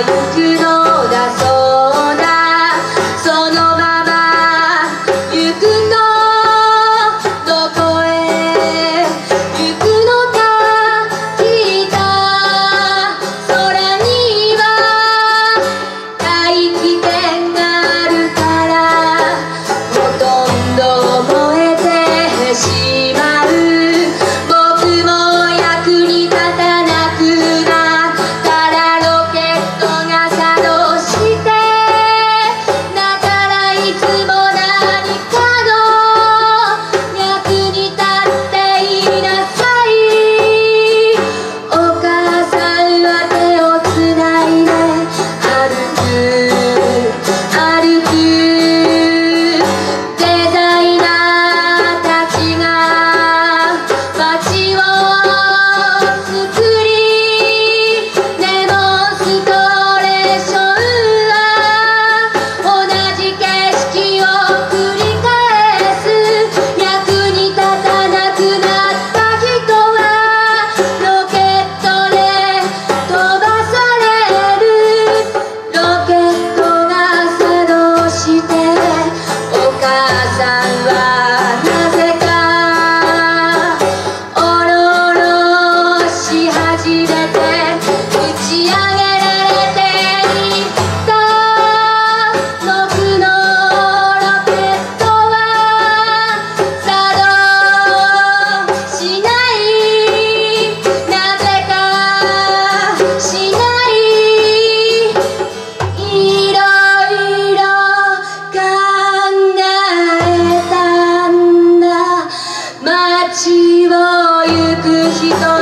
you do. chiquito